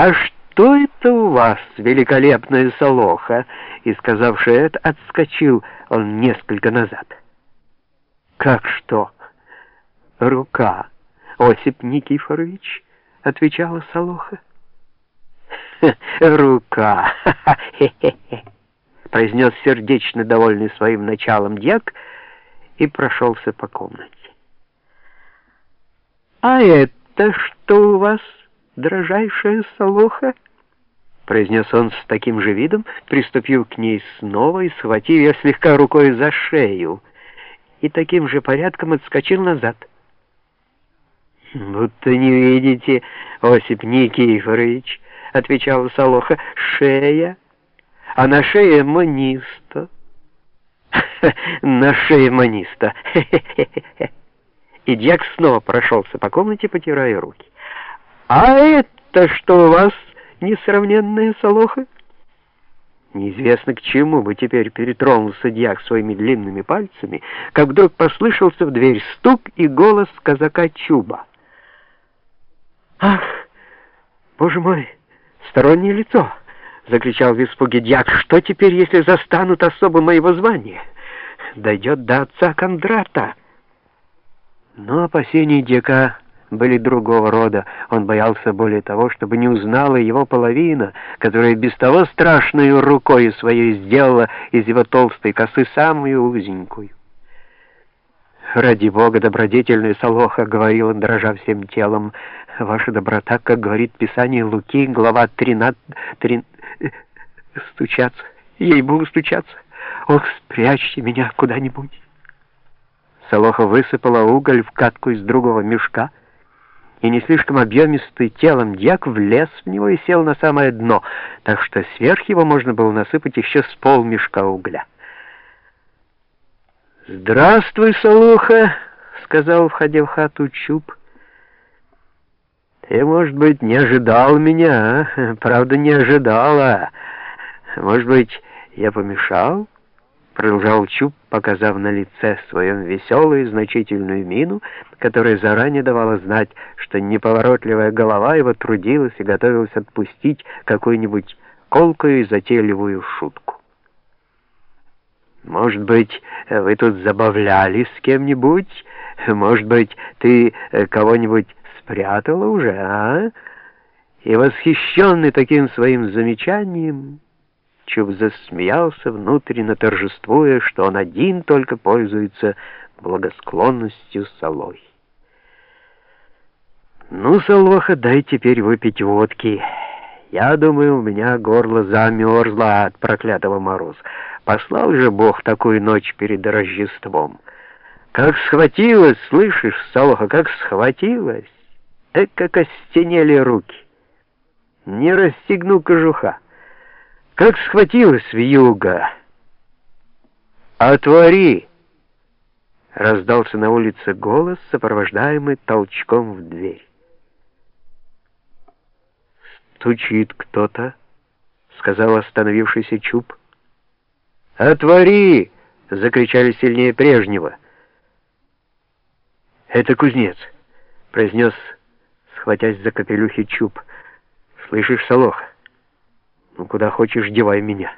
«А что это у вас, великолепная солоха?» И, сказавши это, отскочил он несколько назад. «Как что?» «Рука, Осип Никифорович», — отвечала солоха. «Рука! Хе-хе-хе!» — произнес сердечно довольный своим началом дьяк и прошелся по комнате. «А это что у вас, дрожайшая солоха?» произнес он с таким же видом, приступил к ней снова и, схватив ее слегка рукой за шею, и таким же порядком отскочил назад. «Будто не видите, Осип Никифорович», — отвечала Солоха, — «шея, а на шее маниста». «На шее маниста», И Дьяк снова прошелся по комнате, потирая руки. «А это что у вас, несравненная Солоха?» Неизвестно к чему бы теперь перетронулся дьяк своими длинными пальцами, как вдруг послышался в дверь стук и голос казака Чуба. «Ах, боже мой, стороннее лицо!» — закричал в испуге дьяк. «Что теперь, если застанут особо моего звания? Дойдет до отца Кондрата!» Но опасения дьяка были другого рода. Он боялся более того, чтобы не узнала его половина, которая без того страшной рукой своей сделала из его толстой косы самую узенькую. «Ради Бога, добродетельная Солоха!» — говорил он, дрожа всем телом. «Ваша доброта, как говорит Писание Луки, глава 13... 3... стучаться, ей-богу стучаться! Ох, спрячьте меня куда-нибудь!» Солоха высыпала уголь в катку из другого мешка, и не слишком объемистый телом дьяк влез в него и сел на самое дно, так что сверх его можно было насыпать еще с пол мешка угля. «Здравствуй, Солоха!» — сказал, входя в хату Чуб. «Ты, может быть, не ожидал меня, а? Правда, не ожидала. Может быть, я помешал?» Продолжал Чуб, показав на лице своем веселую и значительную мину, которая заранее давала знать, что неповоротливая голова его трудилась и готовилась отпустить какую-нибудь колкую и затейливую шутку. «Может быть, вы тут забавлялись с кем-нибудь? Может быть, ты э, кого-нибудь спрятала уже, а?» И восхищенный таким своим замечанием... Чуб засмеялся, внутренне торжествуя, что он один только пользуется благосклонностью Солой. «Ну, Солоха, дай теперь выпить водки. Я думаю, у меня горло замерзло от проклятого мороза. Послал же Бог такую ночь перед Рождеством. Как схватилась, слышишь, Солоха, как схватилась, эк, как остенели руки. Не расстегну кожуха». Как схватилась вьюга! «Отвори!» Раздался на улице голос, сопровождаемый толчком в дверь. «Стучит кто-то», — сказал остановившийся Чуб. «Отвори!» — закричали сильнее прежнего. «Это кузнец», — произнес, схватясь за капелюхи Чуб. «Слышишь, Солоха?» Ну, куда хочешь, девай меня.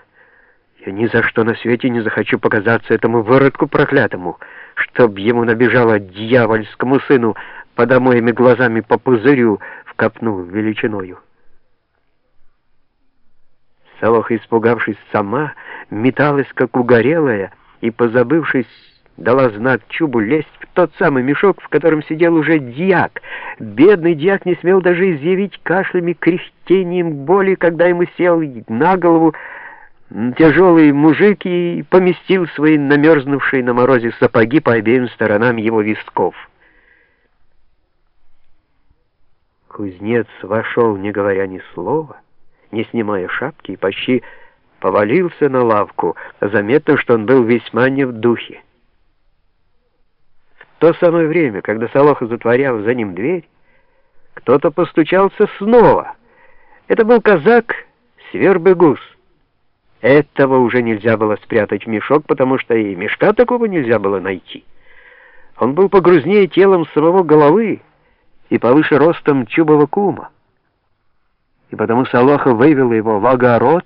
Я ни за что на свете не захочу показаться этому выродку проклятому, чтоб ему набежало дьявольскому сыну под моими глазами по пузырю в копну величиною. Солоха, испугавшись сама, металась, как угорелая, и, позабывшись, дала знак Чубу лезть в тот самый мешок, в котором сидел уже дьяк. Бедный дьяк не смел даже изъявить кашлями, кряхтением боли, когда ему сел на голову тяжелый мужик и поместил свои намерзнувшие на морозе сапоги по обеим сторонам его висков. Кузнец вошел, не говоря ни слова, не снимая шапки, и почти повалился на лавку. Заметно, что он был весьма не в духе то самое время, когда Солоха затворял за ним дверь, кто-то постучался снова. Это был казак Свербегус. Этого уже нельзя было спрятать в мешок, потому что и мешка такого нельзя было найти. Он был погрузнее телом самого головы и повыше ростом чубова кума. и потому Солоха вывел его в огород